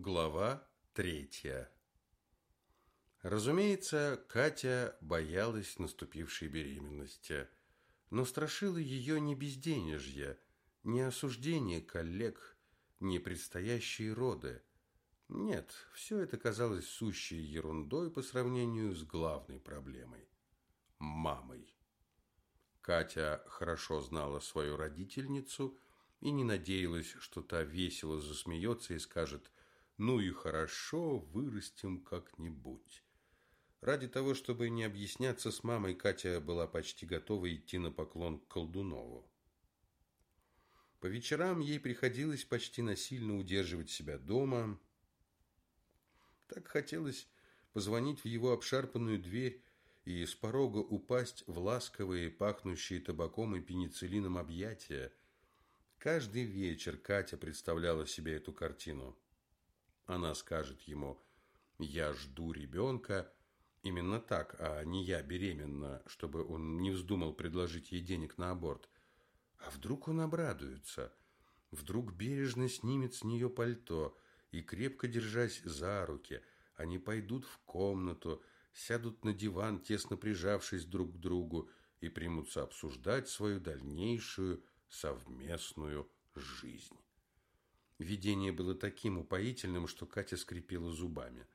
Глава третья. Разумеется, Катя боялась наступившей беременности, но страшило ее не безденежье, не осуждение коллег, не предстоящие роды. Нет, все это казалось сущей ерундой по сравнению с главной проблемой – мамой. Катя хорошо знала свою родительницу и не надеялась, что та весело засмеется и скажет «Ну и хорошо, вырастем как-нибудь». Ради того, чтобы не объясняться с мамой, Катя была почти готова идти на поклон к Колдунову. По вечерам ей приходилось почти насильно удерживать себя дома. Так хотелось позвонить в его обшарпанную дверь и с порога упасть в ласковые, пахнущие табаком и пенициллином объятия. Каждый вечер Катя представляла себе эту картину. Она скажет ему «Я жду ребенка», именно так, а не «я беременна», чтобы он не вздумал предложить ей денег на аборт. А вдруг он обрадуется? Вдруг бережно снимет с нее пальто и, крепко держась за руки, они пойдут в комнату, сядут на диван, тесно прижавшись друг к другу, и примутся обсуждать свою дальнейшую совместную жизнь. Видение было таким упоительным, что Катя скрипела зубами.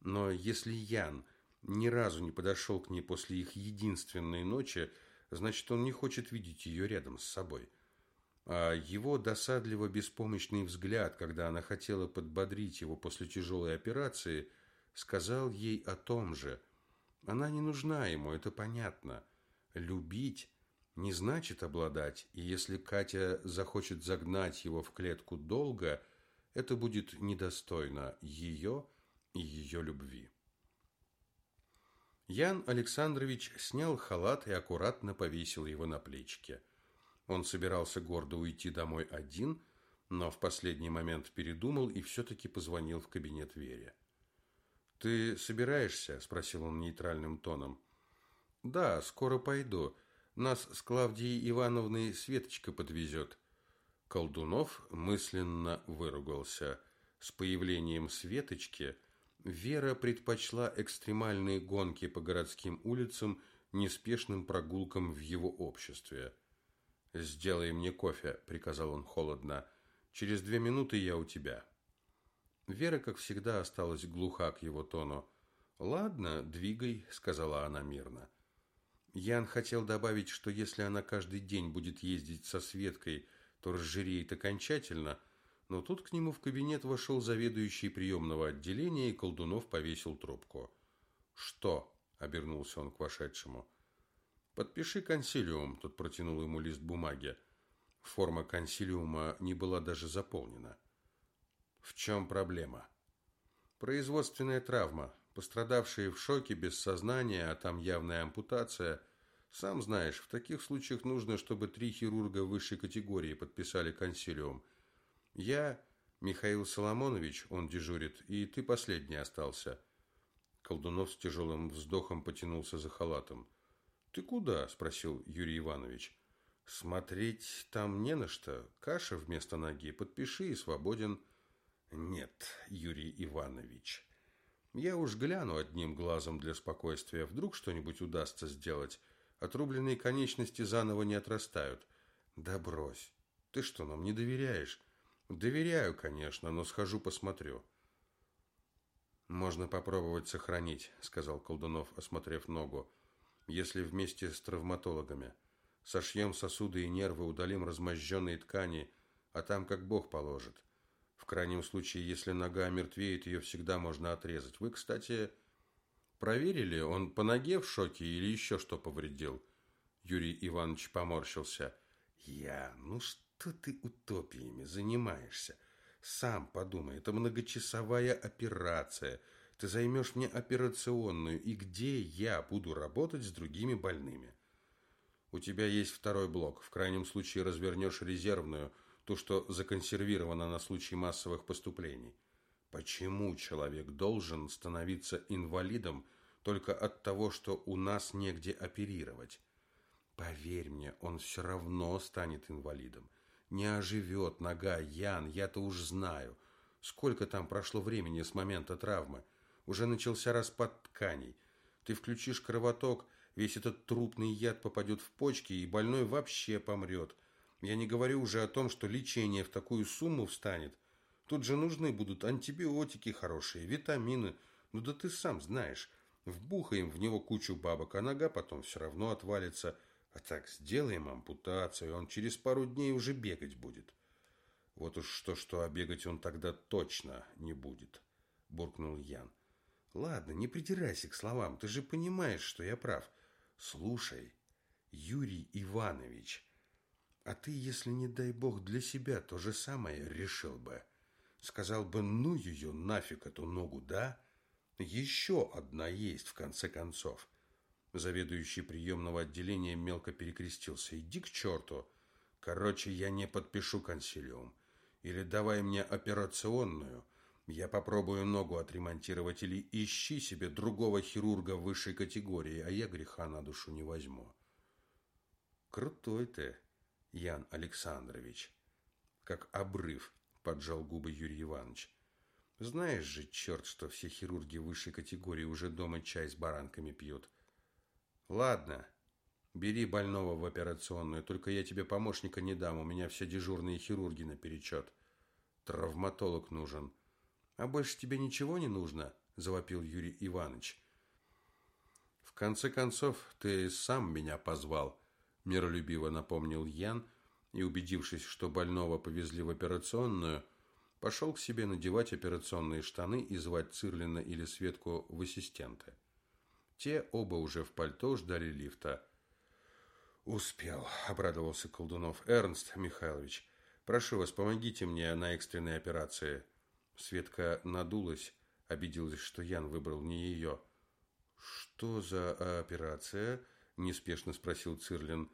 Но если Ян ни разу не подошел к ней после их единственной ночи, значит, он не хочет видеть ее рядом с собой. А его досадливо беспомощный взгляд, когда она хотела подбодрить его после тяжелой операции – сказал ей о том же. Она не нужна ему, это понятно. Любить не значит обладать, и если Катя захочет загнать его в клетку долго, это будет недостойно ее и ее любви. Ян Александрович снял халат и аккуратно повесил его на плечики. Он собирался гордо уйти домой один, но в последний момент передумал и все-таки позвонил в кабинет Вере. «Ты собираешься?» – спросил он нейтральным тоном. «Да, скоро пойду. Нас с Клавдией Ивановной Светочка подвезет». Колдунов мысленно выругался. С появлением Светочки Вера предпочла экстремальные гонки по городским улицам неспешным прогулкам в его обществе. «Сделай мне кофе», – приказал он холодно. «Через две минуты я у тебя». Вера, как всегда, осталась глуха к его тону. «Ладно, двигай», — сказала она мирно. Ян хотел добавить, что если она каждый день будет ездить со Светкой, то разжиреет окончательно, но тут к нему в кабинет вошел заведующий приемного отделения, и Колдунов повесил трубку. «Что?» — обернулся он к вошедшему. «Подпиши консилиум», — тот протянул ему лист бумаги. Форма консилиума не была даже заполнена. В чем проблема? Производственная травма. Пострадавшие в шоке, без сознания, а там явная ампутация. Сам знаешь, в таких случаях нужно, чтобы три хирурга высшей категории подписали консилиум. Я, Михаил Соломонович, он дежурит, и ты последний остался. Колдунов с тяжелым вздохом потянулся за халатом. «Ты куда?» – спросил Юрий Иванович. «Смотреть там не на что. Каша вместо ноги. Подпиши и свободен». Нет, Юрий Иванович. Я уж гляну одним глазом для спокойствия. Вдруг что-нибудь удастся сделать. Отрубленные конечности заново не отрастают. Да брось. Ты что, нам не доверяешь? Доверяю, конечно, но схожу посмотрю. Можно попробовать сохранить, сказал Колдунов, осмотрев ногу. Если вместе с травматологами. Сошьем сосуды и нервы, удалим размозженные ткани, а там как Бог положит. В крайнем случае, если нога мертвеет, ее всегда можно отрезать. Вы, кстати, проверили, он по ноге в шоке или еще что повредил? Юрий Иванович поморщился. Я, ну что ты утопиями занимаешься? Сам подумай, это многочасовая операция. Ты займешь мне операционную, и где я буду работать с другими больными? У тебя есть второй блок. В крайнем случае развернешь резервную – то, что законсервировано на случай массовых поступлений. Почему человек должен становиться инвалидом только от того, что у нас негде оперировать? Поверь мне, он все равно станет инвалидом. Не оживет нога Ян, я-то уж знаю. Сколько там прошло времени с момента травмы? Уже начался распад тканей. Ты включишь кровоток, весь этот трупный яд попадет в почки, и больной вообще помрет. Я не говорю уже о том, что лечение в такую сумму встанет. Тут же нужны будут антибиотики хорошие, витамины. Ну да ты сам знаешь. Вбухаем в него кучу бабок, а нога потом все равно отвалится. А так сделаем ампутацию, он через пару дней уже бегать будет. Вот уж что-что, а бегать он тогда точно не будет, буркнул Ян. Ладно, не придирайся к словам, ты же понимаешь, что я прав. Слушай, Юрий Иванович, а ты, если не дай бог для себя, то же самое решил бы. Сказал бы, ну ее нафиг эту ногу, да? Еще одна есть, в конце концов. Заведующий приемного отделения мелко перекрестился. Иди к черту. Короче, я не подпишу консилиум. Или давай мне операционную. Я попробую ногу отремонтировать или ищи себе другого хирурга высшей категории, а я греха на душу не возьму. Крутой ты, Ян Александрович. Как обрыв, поджал губы Юрий Иванович. Знаешь же, черт, что все хирурги высшей категории уже дома чай с баранками пьют. Ладно, бери больного в операционную, только я тебе помощника не дам, у меня все дежурные хирурги наперечет. Травматолог нужен. А больше тебе ничего не нужно? Завопил Юрий Иванович. В конце концов, ты сам меня позвал, миролюбиво напомнил Ян, и, убедившись, что больного повезли в операционную, пошел к себе надевать операционные штаны и звать Цирлина или Светку в ассистенты. Те оба уже в пальто ждали лифта. «Успел», — обрадовался Колдунов. «Эрнст Михайлович, прошу вас, помогите мне на экстренной операции». Светка надулась, обиделась, что Ян выбрал не ее. «Что за операция?» – неспешно спросил Цирлин.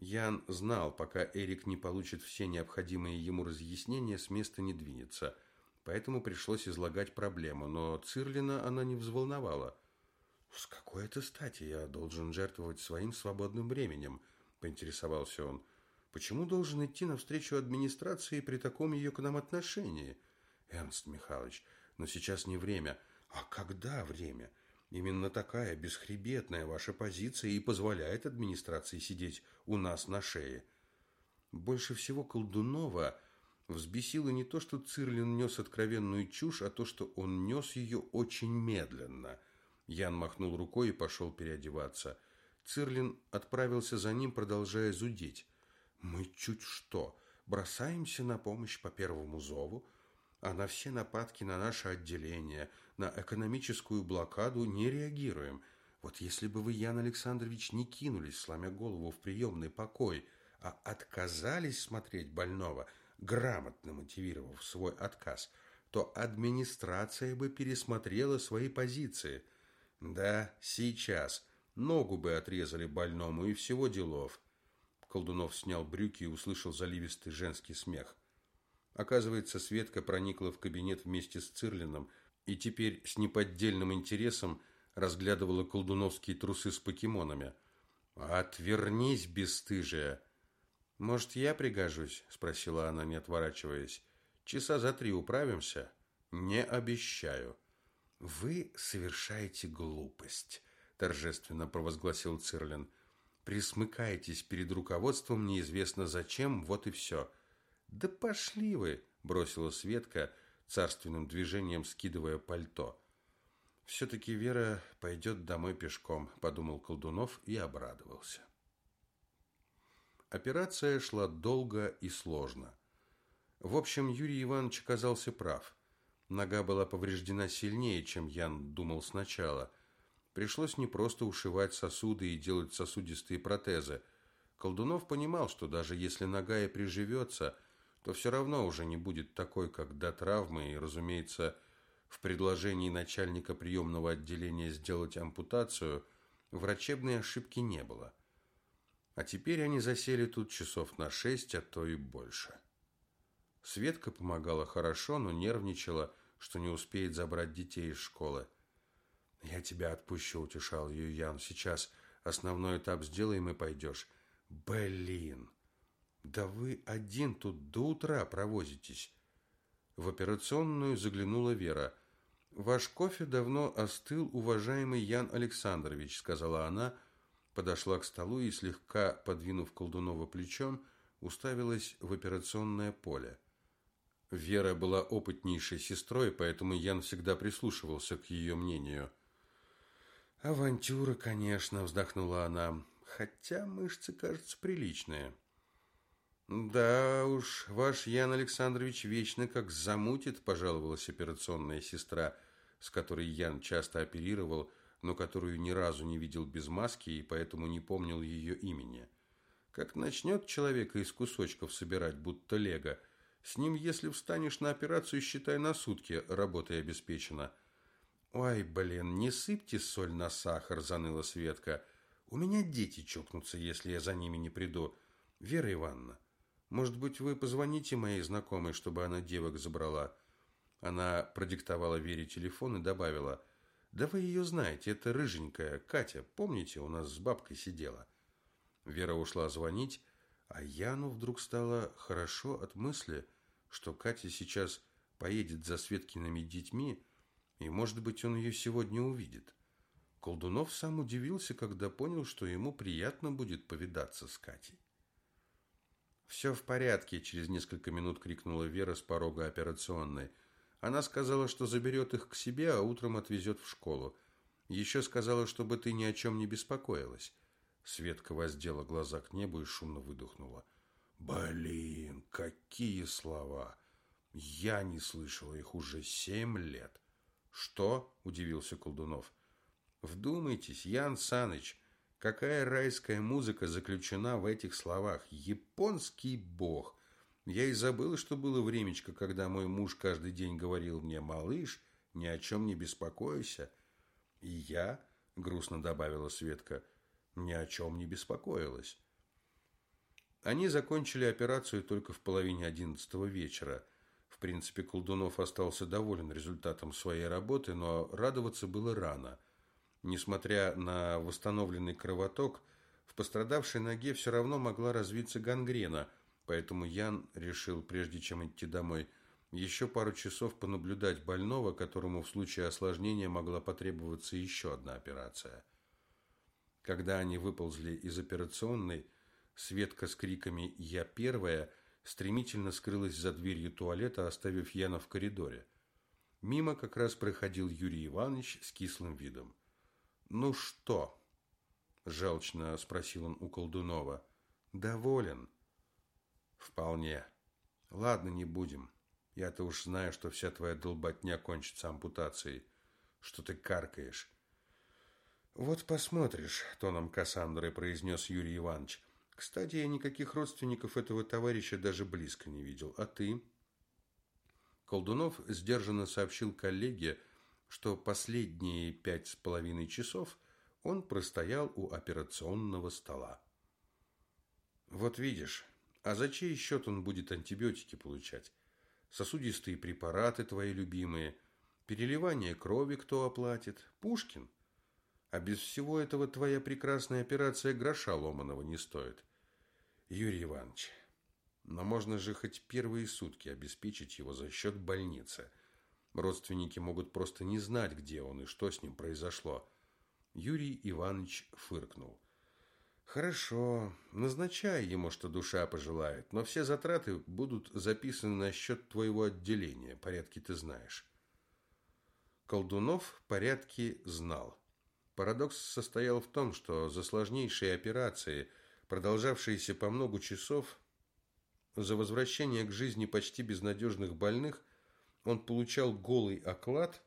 Ян знал, пока Эрик не получит все необходимые ему разъяснения, с места не двинется. Поэтому пришлось излагать проблему, но Цирлина она не взволновала. «С какой это стати я должен жертвовать своим свободным временем?» – поинтересовался он. «Почему должен идти навстречу администрации при таком ее к нам отношении?» «Эрнст Михайлович, но сейчас не время». «А когда время?» «Именно такая бесхребетная ваша позиция и позволяет администрации сидеть у нас на шее». Больше всего Колдунова взбесило не то, что Цирлин нес откровенную чушь, а то, что он нес ее очень медленно – Ян махнул рукой и пошел переодеваться. Цирлин отправился за ним, продолжая зудеть. «Мы чуть что, бросаемся на помощь по первому зову, а на все нападки на наше отделение, на экономическую блокаду не реагируем. Вот если бы вы, Ян Александрович, не кинулись, сломя голову в приемный покой, а отказались смотреть больного, грамотно мотивировав свой отказ, то администрация бы пересмотрела свои позиции – да, сейчас. Ногу бы отрезали больному и всего делов. Колдунов снял брюки и услышал заливистый женский смех. Оказывается, Светка проникла в кабинет вместе с Цирлином и теперь с неподдельным интересом разглядывала колдуновские трусы с покемонами. «Отвернись, бесстыжая!» «Может, я пригожусь?» – спросила она, не отворачиваясь. «Часа за три управимся?» «Не обещаю». «Вы совершаете глупость», – торжественно провозгласил Цирлин. «Присмыкаетесь перед руководством неизвестно зачем, вот и все». «Да пошли вы!» – бросила Светка, царственным движением скидывая пальто. «Все-таки Вера пойдет домой пешком», – подумал Колдунов и обрадовался. Операция шла долго и сложно. В общем, Юрий Иванович оказался прав. Нога была повреждена сильнее, чем Ян думал сначала. Пришлось не просто ушивать сосуды и делать сосудистые протезы. Колдунов понимал, что даже если нога и приживется, то все равно уже не будет такой, как до травмы, и, разумеется, в предложении начальника приемного отделения сделать ампутацию врачебной ошибки не было. А теперь они засели тут часов на шесть, а то и больше. Светка помогала хорошо, но нервничала, что не успеет забрать детей из школы. «Я тебя отпущу», – утешал ее Ян. «Сейчас основной этап сделаем и пойдешь». «Блин! Да вы один тут до утра провозитесь». В операционную заглянула Вера. «Ваш кофе давно остыл, уважаемый Ян Александрович», – сказала она, подошла к столу и, слегка подвинув Колдунова плечом, уставилась в операционное поле. Вера была опытнейшей сестрой, поэтому Ян всегда прислушивался к ее мнению. «Авантюра, конечно», – вздохнула она, – «хотя мышцы, кажется, приличные». «Да уж, ваш Ян Александрович вечно как замутит», – пожаловалась операционная сестра, с которой Ян часто оперировал, но которую ни разу не видел без маски и поэтому не помнил ее имени. Как начнет человека из кусочков собирать, будто лего – с ним, если встанешь на операцию, считай на сутки, работой обеспечена. Ой, блин, не сыпьте соль на сахар, заныла Светка. У меня дети чокнутся, если я за ними не приду. Вера Ивановна, может быть, вы позвоните моей знакомой, чтобы она девок забрала? Она продиктовала Вере телефон и добавила: "Да вы ее знаете, это рыженькая Катя, помните, у нас с бабкой сидела". Вера ушла звонить, а Яну вдруг стало хорошо от мысли, что Катя сейчас поедет за Светкиными детьми, и, может быть, он ее сегодня увидит. Колдунов сам удивился, когда понял, что ему приятно будет повидаться с Катей. «Все в порядке», – через несколько минут крикнула Вера с порога операционной. Она сказала, что заберет их к себе, а утром отвезет в школу. Еще сказала, чтобы ты ни о чем не беспокоилась. Светка воздела глаза к небу и шумно выдохнула. Блин, какие слова! Я не слышала их уже семь лет. Что? Удивился Колдунов. Вдумайтесь, Ян Саныч, какая райская музыка заключена в этих словах. Японский бог. Я и забыла, что было времечко, когда мой муж каждый день говорил мне, малыш, ни о чем не беспокойся. И я, грустно добавила Светка, ни о чем не беспокоилась. Они закончили операцию только в половине одиннадцатого вечера. В принципе, Колдунов остался доволен результатом своей работы, но радоваться было рано. Несмотря на восстановленный кровоток, в пострадавшей ноге все равно могла развиться гангрена, поэтому Ян решил, прежде чем идти домой, еще пару часов понаблюдать больного, которому в случае осложнения могла потребоваться еще одна операция. Когда они выползли из операционной, Светка с криками «Я первая!» стремительно скрылась за дверью туалета, оставив Яна в коридоре. Мимо как раз проходил Юрий Иванович с кислым видом. «Ну что?» – желчно спросил он у Колдунова. «Доволен?» «Вполне. Ладно, не будем. Я-то уж знаю, что вся твоя долботня кончится ампутацией. Что ты каркаешь?» «Вот посмотришь», – тоном Кассандры произнес Юрий Иванович. Кстати, я никаких родственников этого товарища даже близко не видел. А ты? Колдунов сдержанно сообщил коллеге, что последние пять с половиной часов он простоял у операционного стола. Вот видишь, а за чей счет он будет антибиотики получать? Сосудистые препараты твои любимые, переливание крови кто оплатит? Пушкин? А без всего этого твоя прекрасная операция гроша ломаного не стоит. Юрий Иванович, но можно же хоть первые сутки обеспечить его за счет больницы. Родственники могут просто не знать, где он и что с ним произошло. Юрий Иванович фыркнул. Хорошо, назначай ему, что душа пожелает, но все затраты будут записаны на счет твоего отделения. Порядки ты знаешь. Колдунов порядки знал. Парадокс состоял в том, что за сложнейшие операции – продолжавшиеся по много часов, за возвращение к жизни почти безнадежных больных он получал голый оклад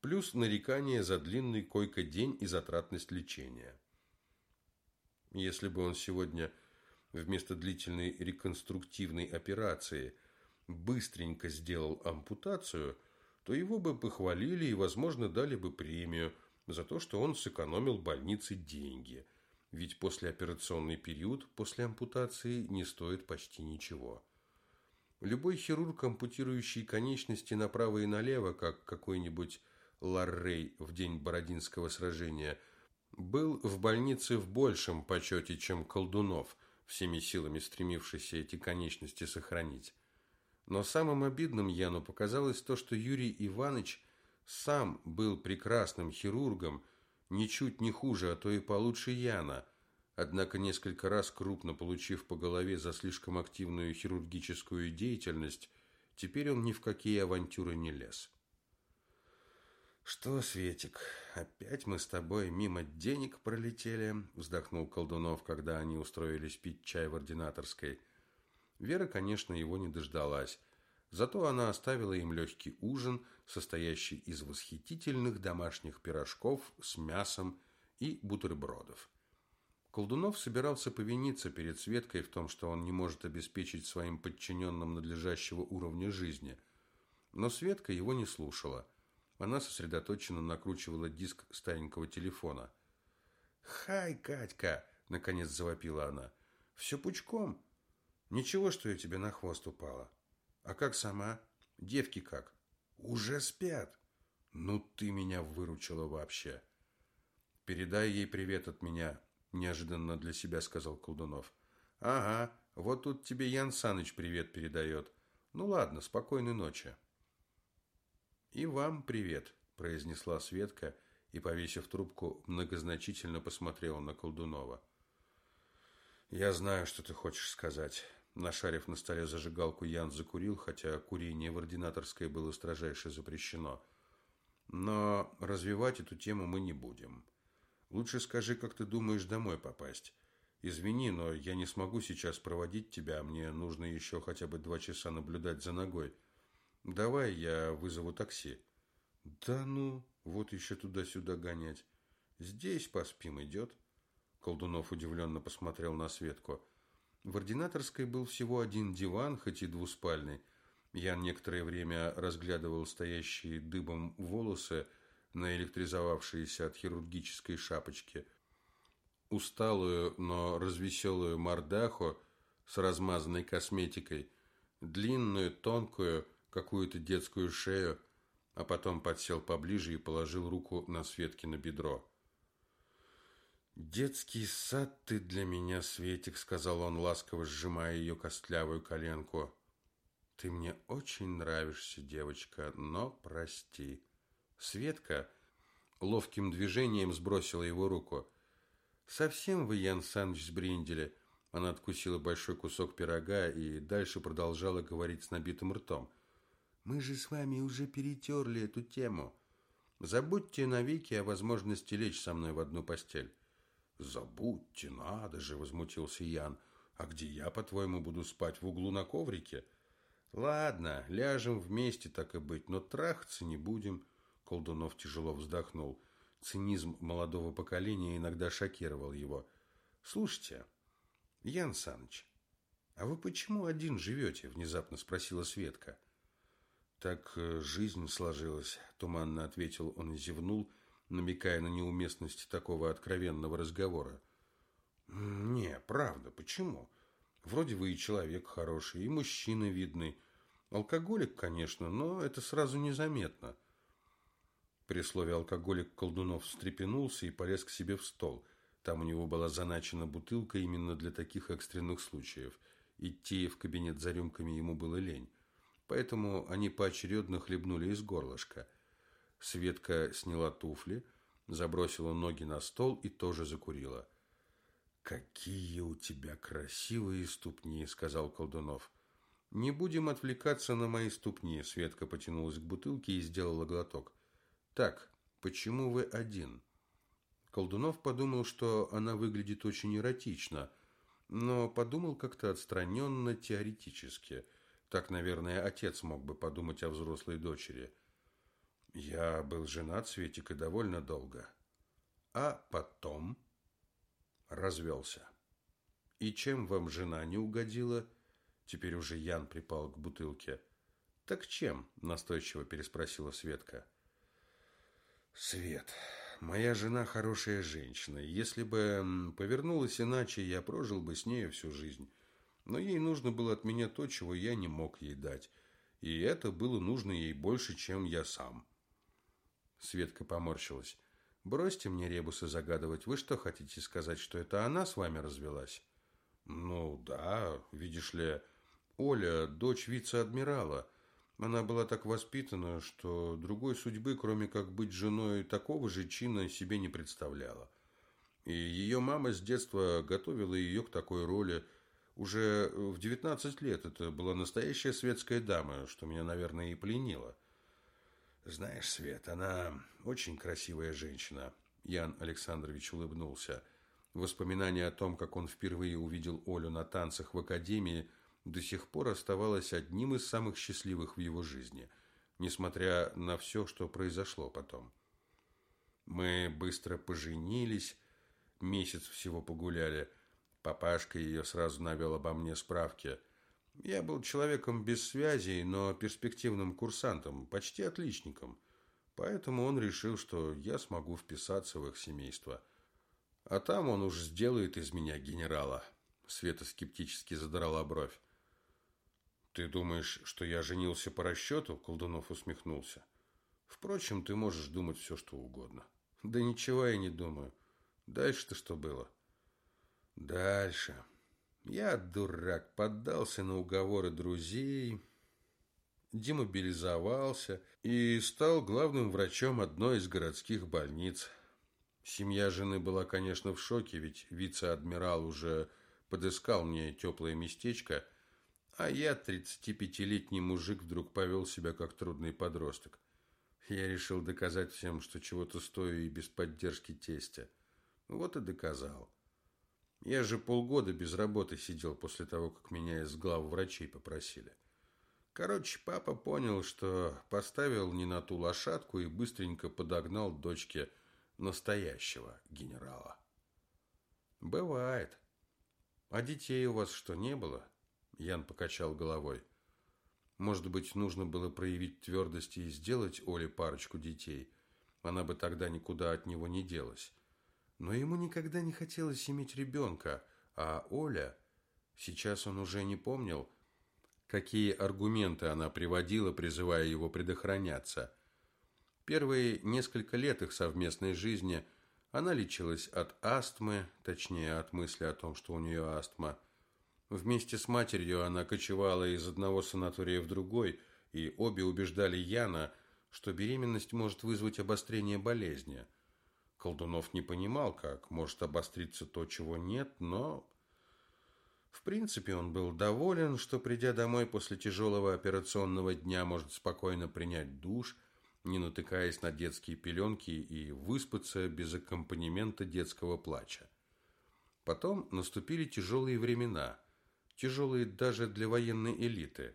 плюс нарекание за длинный койко-день и затратность лечения. Если бы он сегодня вместо длительной реконструктивной операции быстренько сделал ампутацию, то его бы похвалили и, возможно, дали бы премию за то, что он сэкономил больнице деньги – ведь послеоперационный период после ампутации не стоит почти ничего. Любой хирург, ампутирующий конечности направо и налево, как какой-нибудь Ларрей в день Бородинского сражения, был в больнице в большем почете, чем Колдунов, всеми силами стремившийся эти конечности сохранить. Но самым обидным Яну показалось то, что Юрий Иванович сам был прекрасным хирургом, ничуть не хуже, а то и получше Яна. Однако несколько раз крупно получив по голове за слишком активную хирургическую деятельность, теперь он ни в какие авантюры не лез. «Что, Светик, опять мы с тобой мимо денег пролетели?» вздохнул Колдунов, когда они устроились пить чай в ординаторской. Вера, конечно, его не дождалась. Зато она оставила им легкий ужин, состоящий из восхитительных домашних пирожков с мясом и бутербродов. Колдунов собирался повиниться перед Светкой в том, что он не может обеспечить своим подчиненным надлежащего уровня жизни. Но Светка его не слушала. Она сосредоточенно накручивала диск старенького телефона. «Хай, Катька!» – наконец завопила она. «Все пучком. Ничего, что я тебе на хвост упала. А как сама? Девки как? Уже спят. Ну ты меня выручила вообще. Передай ей привет от меня, неожиданно для себя сказал Колдунов. Ага, вот тут тебе Ян Саныч привет передает. Ну ладно, спокойной ночи. И вам привет, произнесла Светка и, повесив трубку, многозначительно посмотрела на Колдунова. Я знаю, что ты хочешь сказать. Нашарив на столе зажигалку, Ян закурил, хотя курение в ординаторской было строжайше запрещено. Но развивать эту тему мы не будем. Лучше скажи, как ты думаешь домой попасть. Извини, но я не смогу сейчас проводить тебя, мне нужно еще хотя бы два часа наблюдать за ногой. Давай я вызову такси. Да ну, вот еще туда-сюда гонять. Здесь поспим идет. Колдунов удивленно посмотрел на Светку. В ординаторской был всего один диван, хоть и двуспальный. Я некоторое время разглядывал стоящие дыбом волосы, наэлектризовавшиеся от хирургической шапочки, усталую, но развеселую мордаху с размазанной косметикой, длинную, тонкую, какую-то детскую шею, а потом подсел поближе и положил руку на Светке на бедро. «Детский сад ты для меня, Светик», — сказал он, ласково сжимая ее костлявую коленку. «Ты мне очень нравишься, девочка, но прости». Светка ловким движением сбросила его руку. «Совсем вы, Ян Саныч, сбриндели». Она откусила большой кусок пирога и дальше продолжала говорить с набитым ртом. «Мы же с вами уже перетерли эту тему. Забудьте навеки о возможности лечь со мной в одну постель». Забудьте, надо же, возмутился Ян. А где я, по-твоему, буду спать в углу на коврике? Ладно, ляжем вместе, так и быть, но трахаться не будем. Колдунов тяжело вздохнул. Цинизм молодого поколения иногда шокировал его. Слушайте, Ян Саныч, а вы почему один живете? Внезапно спросила Светка. Так э, жизнь сложилась, туманно ответил он и зевнул, намекая на неуместность такого откровенного разговора. «Не, правда, почему? Вроде вы и человек хороший, и мужчина видный. Алкоголик, конечно, но это сразу незаметно». При слове «алкоголик» Колдунов встрепенулся и полез к себе в стол. Там у него была заначена бутылка именно для таких экстренных случаев. Идти в кабинет за рюмками ему было лень. Поэтому они поочередно хлебнули из горлышка – Светка сняла туфли, забросила ноги на стол и тоже закурила. «Какие у тебя красивые ступни!» – сказал Колдунов. «Не будем отвлекаться на мои ступни», – Светка потянулась к бутылке и сделала глоток. «Так, почему вы один?» Колдунов подумал, что она выглядит очень эротично, но подумал как-то отстраненно, теоретически. Так, наверное, отец мог бы подумать о взрослой дочери – я был женат, Светик, и довольно долго. А потом развелся. И чем вам жена не угодила? Теперь уже Ян припал к бутылке. Так чем? Настойчиво переспросила Светка. Свет, моя жена хорошая женщина. Если бы повернулась иначе, я прожил бы с ней всю жизнь. Но ей нужно было от меня то, чего я не мог ей дать. И это было нужно ей больше, чем я сам. Светка поморщилась. Бросьте мне ребусы загадывать. Вы что хотите сказать, что это она с вами развелась? Ну, да, видишь ли, Оля – дочь вице-адмирала. Она была так воспитана, что другой судьбы, кроме как быть женой такого же чина, себе не представляла. И ее мама с детства готовила ее к такой роли. Уже в 19 лет это была настоящая светская дама, что меня, наверное, и пленило. Знаешь, Свет, она очень красивая женщина. Ян Александрович улыбнулся. Воспоминание о том, как он впервые увидел Олю на танцах в академии, до сих пор оставалось одним из самых счастливых в его жизни, несмотря на все, что произошло потом. Мы быстро поженились, месяц всего погуляли. Папашка ее сразу навел обо мне справки. Я был человеком без связей, но перспективным курсантом, почти отличником. Поэтому он решил, что я смогу вписаться в их семейство. А там он уж сделает из меня генерала. Света скептически задрала бровь. «Ты думаешь, что я женился по расчету?» Колдунов усмехнулся. «Впрочем, ты можешь думать все, что угодно». «Да ничего я не думаю. Дальше-то что было?» «Дальше. Я, дурак, поддался на уговоры друзей, демобилизовался и стал главным врачом одной из городских больниц. Семья жены была, конечно, в шоке, ведь вице-адмирал уже подыскал мне теплое местечко – а я, 35-летний мужик, вдруг повел себя как трудный подросток. Я решил доказать всем, что чего-то стою и без поддержки тестя. Вот и доказал. Я же полгода без работы сидел после того, как меня из глав врачей попросили. Короче, папа понял, что поставил не на ту лошадку и быстренько подогнал дочке настоящего генерала. Бывает. А детей у вас что, не было? Ян покачал головой. Может быть, нужно было проявить твердость и сделать Оле парочку детей. Она бы тогда никуда от него не делась. Но ему никогда не хотелось иметь ребенка, а Оля... Сейчас он уже не помнил, какие аргументы она приводила, призывая его предохраняться. Первые несколько лет их совместной жизни она лечилась от астмы, точнее, от мысли о том, что у нее астма – Вместе с матерью она кочевала из одного санатория в другой, и обе убеждали Яна, что беременность может вызвать обострение болезни. Колдунов не понимал, как может обостриться то, чего нет, но... В принципе, он был доволен, что, придя домой после тяжелого операционного дня, может спокойно принять душ, не натыкаясь на детские пеленки и выспаться без аккомпанемента детского плача. Потом наступили тяжелые времена – тяжелые даже для военной элиты.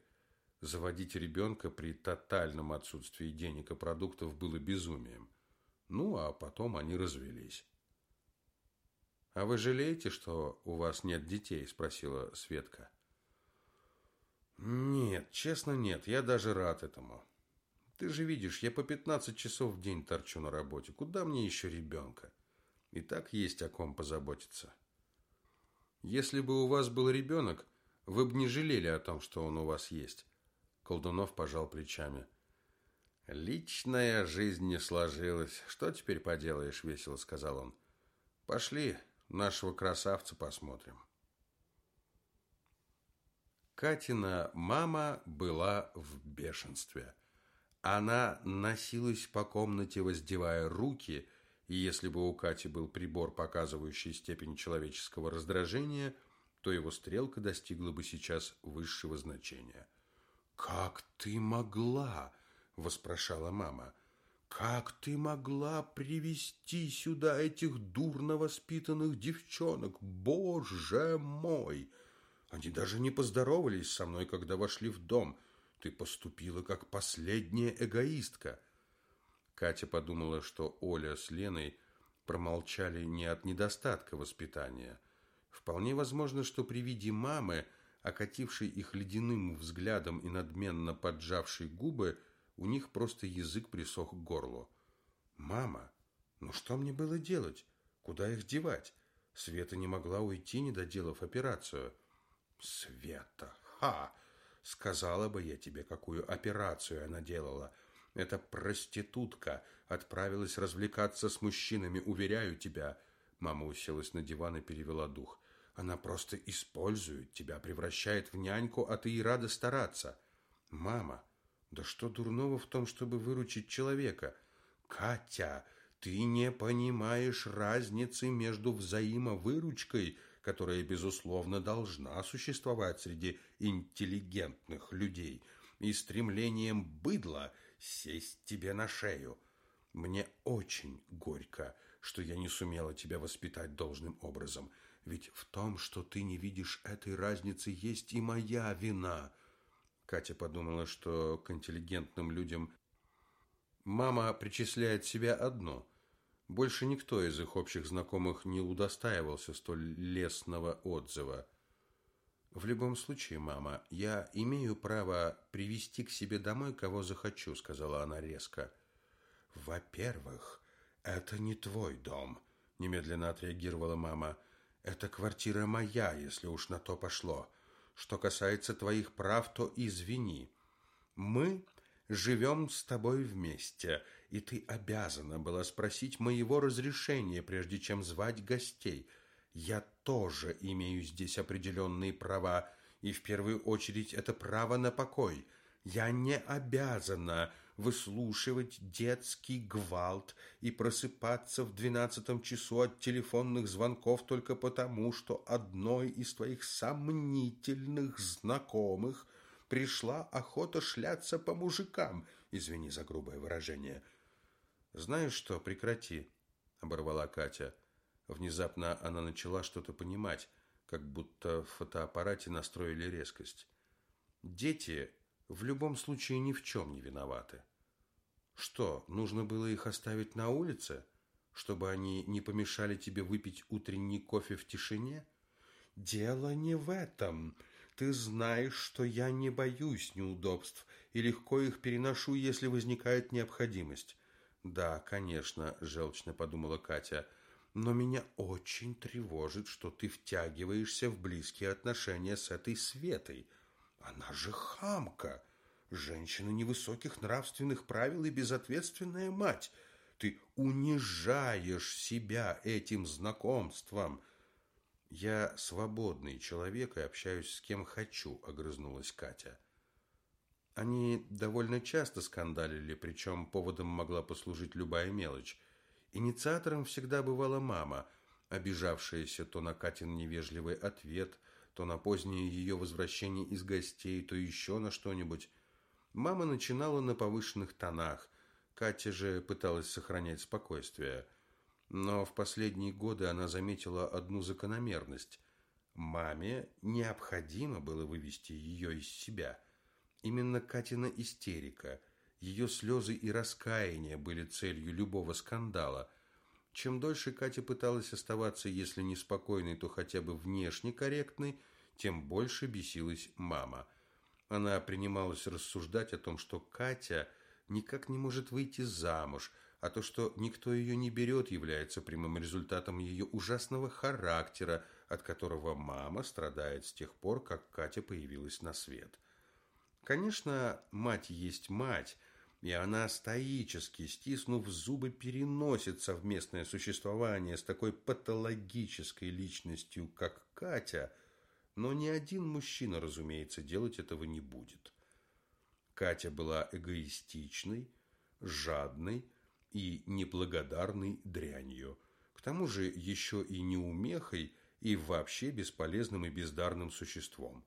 Заводить ребенка при тотальном отсутствии денег и продуктов было безумием. Ну, а потом они развелись. «А вы жалеете, что у вас нет детей?» – спросила Светка. «Нет, честно нет, я даже рад этому. Ты же видишь, я по 15 часов в день торчу на работе. Куда мне еще ребенка? И так есть о ком позаботиться. Если бы у вас был ребенок, вы бы не жалели о том, что он у вас есть. Колдунов пожал плечами. Личная жизнь не сложилась. Что теперь поделаешь, весело сказал он. Пошли, нашего красавца посмотрим. Катина мама была в бешенстве. Она носилась по комнате, воздевая руки, и если бы у Кати был прибор, показывающий степень человеческого раздражения – то его стрелка достигла бы сейчас высшего значения. «Как ты могла?» – воспрошала мама. «Как ты могла привести сюда этих дурно воспитанных девчонок? Боже мой! Они даже не поздоровались со мной, когда вошли в дом. Ты поступила как последняя эгоистка». Катя подумала, что Оля с Леной промолчали не от недостатка воспитания – Вполне возможно, что при виде мамы, окатившей их ледяным взглядом и надменно поджавшей губы, у них просто язык присох к горлу. «Мама, ну что мне было делать? Куда их девать?» Света не могла уйти, не доделав операцию. «Света, ха! Сказала бы я тебе, какую операцию она делала. Эта проститутка отправилась развлекаться с мужчинами, уверяю тебя». Мама уселась на диван и перевела дух. Она просто использует тебя, превращает в няньку, а ты и рада стараться. Мама, да что дурного в том, чтобы выручить человека? Катя, ты не понимаешь разницы между взаимовыручкой, которая, безусловно, должна существовать среди интеллигентных людей, и стремлением быдла сесть тебе на шею. Мне очень горько, что я не сумела тебя воспитать должным образом. Ведь в том, что ты не видишь этой разницы, есть и моя вина. Катя подумала, что к интеллигентным людям мама причисляет себя одно. Больше никто из их общих знакомых не удостаивался столь лестного отзыва. В любом случае, мама, я имею право привести к себе домой кого захочу, сказала она резко. Во-первых, это не твой дом, немедленно отреагировала мама. Это квартира моя, если уж на то пошло. Что касается твоих прав, то извини. Мы живем с тобой вместе, и ты обязана была спросить моего разрешения, прежде чем звать гостей. Я тоже имею здесь определенные права, и в первую очередь это право на покой. Я не обязана выслушивать детский гвалт и просыпаться в двенадцатом часу от телефонных звонков только потому, что одной из твоих сомнительных знакомых пришла охота шляться по мужикам. Извини за грубое выражение. Знаешь что, прекрати, оборвала Катя. Внезапно она начала что-то понимать, как будто в фотоаппарате настроили резкость. Дети в любом случае ни в чем не виноваты. Что, нужно было их оставить на улице, чтобы они не помешали тебе выпить утренний кофе в тишине? Дело не в этом. Ты знаешь, что я не боюсь неудобств и легко их переношу, если возникает необходимость. Да, конечно, желчно подумала Катя. Но меня очень тревожит, что ты втягиваешься в близкие отношения с этой Светой. Она же хамка, женщина невысоких нравственных правил и безответственная мать. Ты унижаешь себя этим знакомством. Я свободный человек и общаюсь с кем хочу, огрызнулась Катя. Они довольно часто скандалили, причем поводом могла послужить любая мелочь. Инициатором всегда бывала мама, обижавшаяся то на Катин невежливый ответ, то на позднее ее возвращение из гостей, то еще на что-нибудь. Мама начинала на повышенных тонах, Катя же пыталась сохранять спокойствие. Но в последние годы она заметила одну закономерность. Маме необходимо было вывести ее из себя. Именно Катина истерика – ее слезы и раскаяние были целью любого скандала. Чем дольше Катя пыталась оставаться, если не спокойной, то хотя бы внешне корректной, тем больше бесилась мама. Она принималась рассуждать о том, что Катя никак не может выйти замуж, а то, что никто ее не берет, является прямым результатом ее ужасного характера, от которого мама страдает с тех пор, как Катя появилась на свет. Конечно, мать есть мать, и она стоически, стиснув зубы, переносит совместное существование с такой патологической личностью, как Катя, но ни один мужчина, разумеется, делать этого не будет. Катя была эгоистичной, жадной и неблагодарной дрянью, к тому же еще и неумехой и вообще бесполезным и бездарным существом.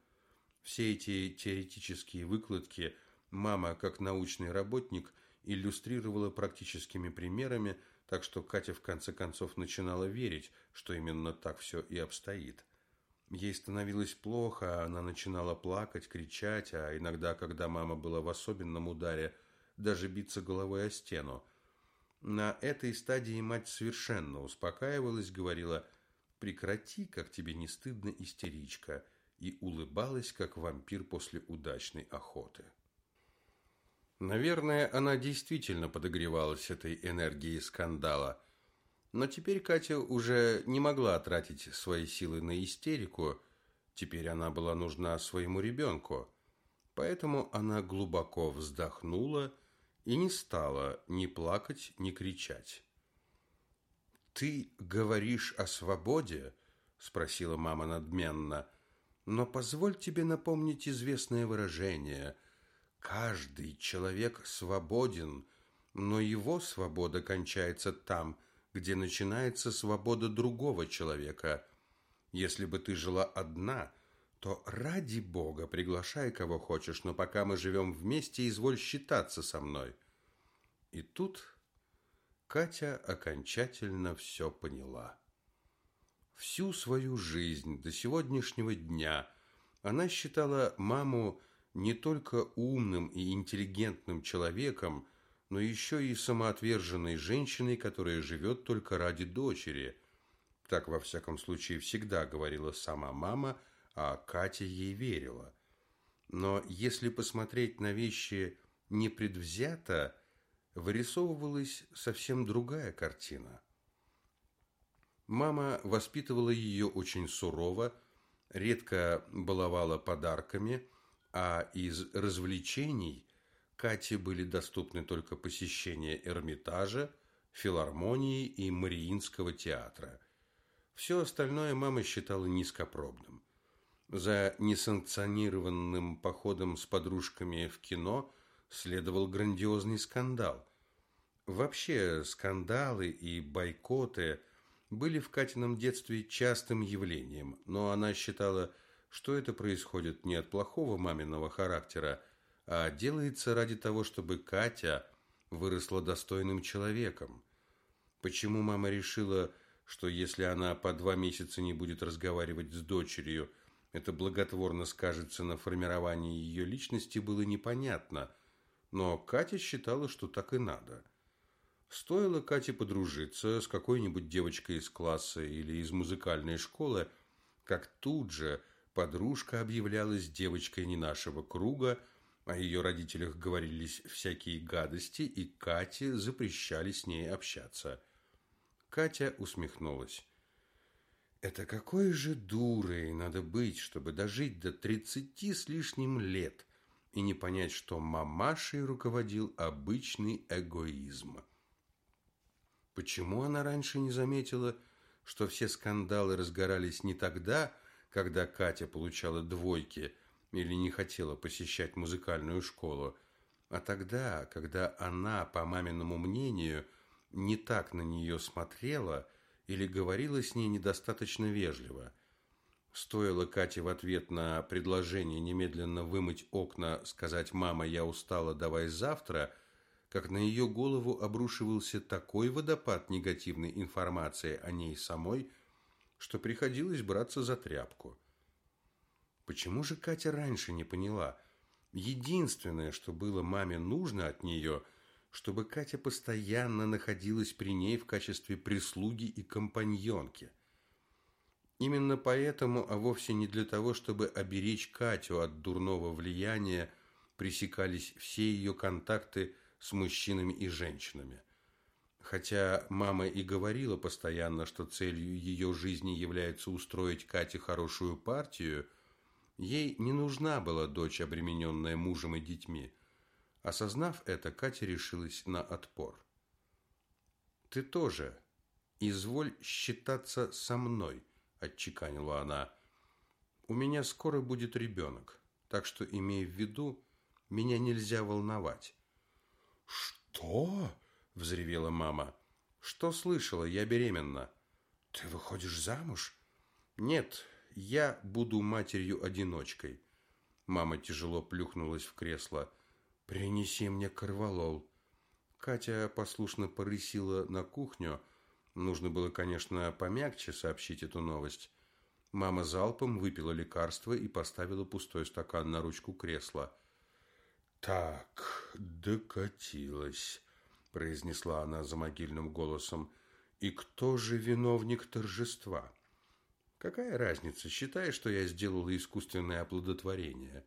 Все эти теоретические выкладки – Мама, как научный работник, иллюстрировала практическими примерами, так что Катя в конце концов начинала верить, что именно так все и обстоит. Ей становилось плохо, она начинала плакать, кричать, а иногда, когда мама была в особенном ударе, даже биться головой о стену. На этой стадии мать совершенно успокаивалась, говорила «Прекрати, как тебе не стыдно, истеричка», и улыбалась, как вампир после удачной охоты. Наверное, она действительно подогревалась этой энергией скандала. Но теперь Катя уже не могла тратить свои силы на истерику. Теперь она была нужна своему ребенку. Поэтому она глубоко вздохнула и не стала ни плакать, ни кричать. «Ты говоришь о свободе, спросила мама надменно. Но позволь тебе напомнить известное выражение: каждый человек свободен, но его свобода кончается там, где начинается свобода другого человека. Если бы ты жила одна, то ради бога приглашай кого хочешь, но пока мы живем вместе, изволь считаться со мной. И тут Катя окончательно все поняла. Всю свою жизнь до сегодняшнего дня она считала маму не только умным и интеллигентным человеком, но еще и самоотверженной женщиной, которая живет только ради дочери. Так, во всяком случае, всегда говорила сама мама, а Катя ей верила. Но если посмотреть на вещи непредвзято, вырисовывалась совсем другая картина. Мама воспитывала ее очень сурово, редко баловала подарками, а из развлечений Кате были доступны только посещение Эрмитажа, филармонии и Мариинского театра. Все остальное мама считала низкопробным. За несанкционированным походом с подружками в кино следовал грандиозный скандал. Вообще, скандалы и бойкоты были в Катином детстве частым явлением, но она считала, что это происходит не от плохого маминого характера, а делается ради того, чтобы Катя выросла достойным человеком. Почему мама решила, что если она по два месяца не будет разговаривать с дочерью, это благотворно скажется на формировании ее личности, было непонятно, но Катя считала, что так и надо. Стоило Кате подружиться с какой-нибудь девочкой из класса или из музыкальной школы, как тут же подружка объявлялась девочкой не нашего круга, о ее родителях говорились всякие гадости, и Кате запрещали с ней общаться. Катя усмехнулась. Это какой же дурой надо быть, чтобы дожить до тридцати с лишним лет и не понять, что мамашей руководил обычный эгоизм. Почему она раньше не заметила, что все скандалы разгорались не тогда, когда Катя получала двойки – или не хотела посещать музыкальную школу, а тогда, когда она, по маминому мнению, не так на нее смотрела или говорила с ней недостаточно вежливо. Стоило Кате в ответ на предложение немедленно вымыть окна, сказать «мама, я устала, давай завтра», как на ее голову обрушивался такой водопад негативной информации о ней самой, что приходилось браться за тряпку. Почему же Катя раньше не поняла? Единственное, что было маме нужно от нее, чтобы Катя постоянно находилась при ней в качестве прислуги и компаньонки. Именно поэтому, а вовсе не для того, чтобы оберечь Катю от дурного влияния, пресекались все ее контакты с мужчинами и женщинами. Хотя мама и говорила постоянно, что целью ее жизни является устроить Кате хорошую партию, Ей не нужна была дочь, обремененная мужем и детьми. Осознав это, Катя решилась на отпор. «Ты тоже изволь считаться со мной», – отчеканила она. «У меня скоро будет ребенок, так что, имей в виду, меня нельзя волновать». «Что?» – взревела мама. «Что слышала? Я беременна». «Ты выходишь замуж?» «Нет, я буду матерью-одиночкой. Мама тяжело плюхнулась в кресло. Принеси мне корвалол. Катя послушно порысила на кухню. Нужно было, конечно, помягче сообщить эту новость. Мама залпом выпила лекарство и поставила пустой стакан на ручку кресла. Так, докатилась, произнесла она за могильным голосом. И кто же виновник торжества? Какая разница? Считай, что я сделала искусственное оплодотворение.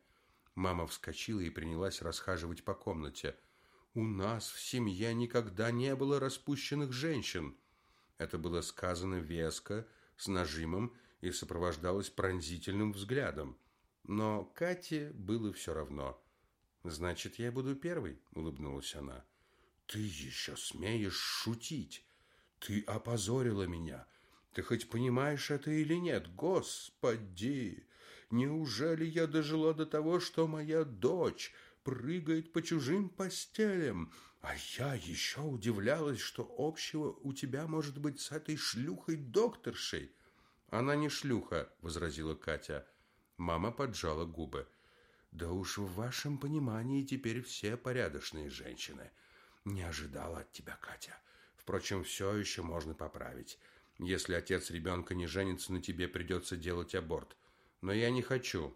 Мама вскочила и принялась расхаживать по комнате. У нас в семье никогда не было распущенных женщин. Это было сказано веско, с нажимом и сопровождалось пронзительным взглядом. Но Кате было все равно. Значит, я буду первой, улыбнулась она. Ты еще смеешь шутить? Ты опозорила меня. Ты хоть понимаешь это или нет? Господи! Неужели я дожила до того, что моя дочь прыгает по чужим постелям? А я еще удивлялась, что общего у тебя может быть с этой шлюхой-докторшей. Она не шлюха, возразила Катя. Мама поджала губы. Да уж в вашем понимании теперь все порядочные женщины. Не ожидала от тебя, Катя. Впрочем, все еще можно поправить. Если отец ребенка не женится на тебе, придется делать аборт. Но я не хочу.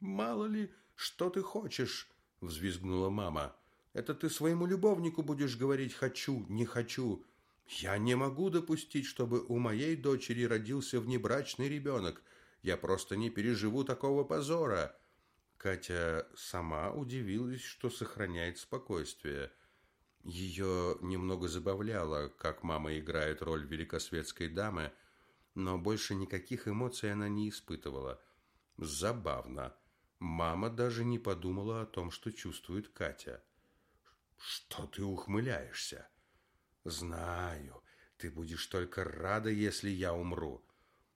Мало ли, что ты хочешь, взвизгнула мама. Это ты своему любовнику будешь говорить «хочу», «не хочу». Я не могу допустить, чтобы у моей дочери родился внебрачный ребенок. Я просто не переживу такого позора. Катя сама удивилась, что сохраняет спокойствие. Ее немного забавляло, как мама играет роль великосветской дамы, но больше никаких эмоций она не испытывала. Забавно. Мама даже не подумала о том, что чувствует Катя. Что ты ухмыляешься? Знаю, ты будешь только рада, если я умру.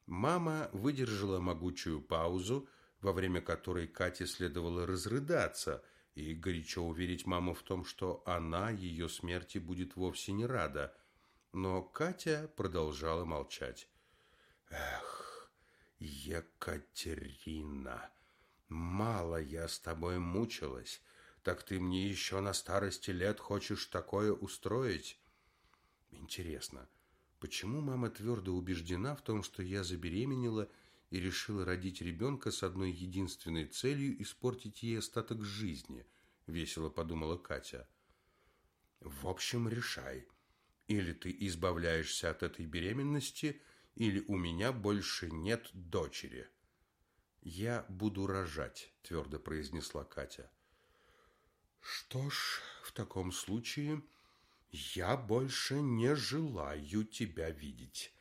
Мама выдержала могучую паузу, во время которой Кате следовало разрыдаться и горячо уверить маму в том, что она ее смерти будет вовсе не рада. Но Катя продолжала молчать. Эх, Екатерина, мало я с тобой мучилась, так ты мне еще на старости лет хочешь такое устроить? Интересно, почему мама твердо убеждена в том, что я забеременела и решила родить ребенка с одной единственной целью испортить ей остаток жизни, весело подумала Катя. В общем, решай. Или ты избавляешься от этой беременности, или у меня больше нет дочери. Я буду рожать, твердо произнесла Катя. Что ж, в таком случае я больше не желаю тебя видеть.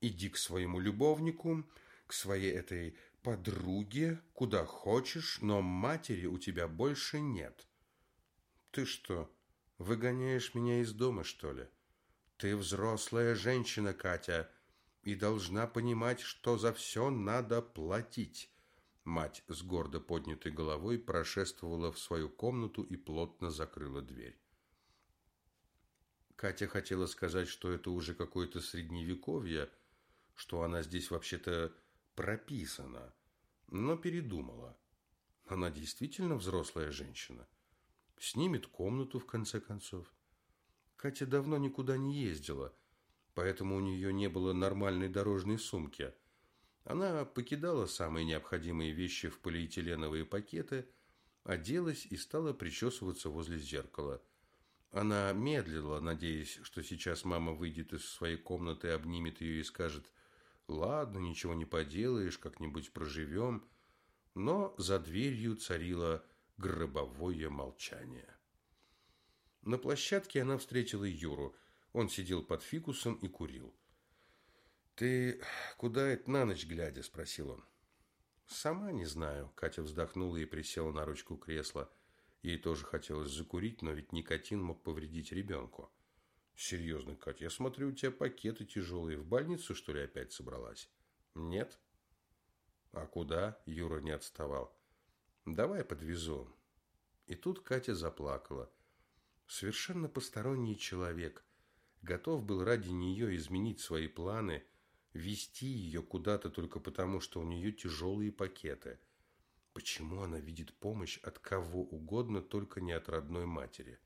Иди к своему любовнику, к своей этой подруге, куда хочешь, но матери у тебя больше нет. Ты что, выгоняешь меня из дома, что ли? Ты взрослая женщина, Катя, и должна понимать, что за все надо платить. Мать с гордо поднятой головой прошествовала в свою комнату и плотно закрыла дверь. Катя хотела сказать, что это уже какое-то средневековье, что она здесь вообще-то прописана, но передумала. Она действительно взрослая женщина. Снимет комнату в конце концов. Катя давно никуда не ездила, поэтому у нее не было нормальной дорожной сумки – она покидала самые необходимые вещи в полиэтиленовые пакеты, оделась и стала причесываться возле зеркала. Она медлила, надеясь, что сейчас мама выйдет из своей комнаты, обнимет ее и скажет «Ладно, ничего не поделаешь, как-нибудь проживем». Но за дверью царило гробовое молчание. На площадке она встретила Юру. Он сидел под фикусом и курил. «Ты куда это на ночь глядя?» – спросил он. «Сама не знаю». Катя вздохнула и присела на ручку кресла. Ей тоже хотелось закурить, но ведь никотин мог повредить ребенку. «Серьезно, Катя, я смотрю, у тебя пакеты тяжелые. В больницу, что ли, опять собралась?» «Нет». «А куда?» – Юра не отставал. «Давай подвезу». И тут Катя заплакала. Совершенно посторонний человек. Готов был ради нее изменить свои планы – вести ее куда-то только потому, что у нее тяжелые пакеты. Почему она видит помощь от кого угодно, только не от родной матери?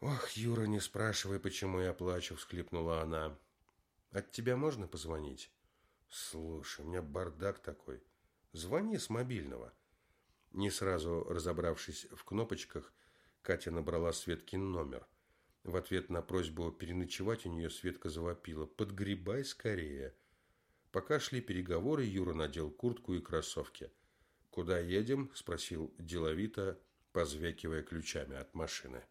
«Ох, Юра, не спрашивай, почему я плачу», – всхлипнула она. «От тебя можно позвонить?» «Слушай, у меня бардак такой. Звони с мобильного». Не сразу разобравшись в кнопочках, Катя набрала Светкин номер – в ответ на просьбу переночевать у нее Светка завопила «Подгребай скорее!». Пока шли переговоры, Юра надел куртку и кроссовки. «Куда едем?» – спросил деловито, позвякивая ключами от машины.